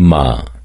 马。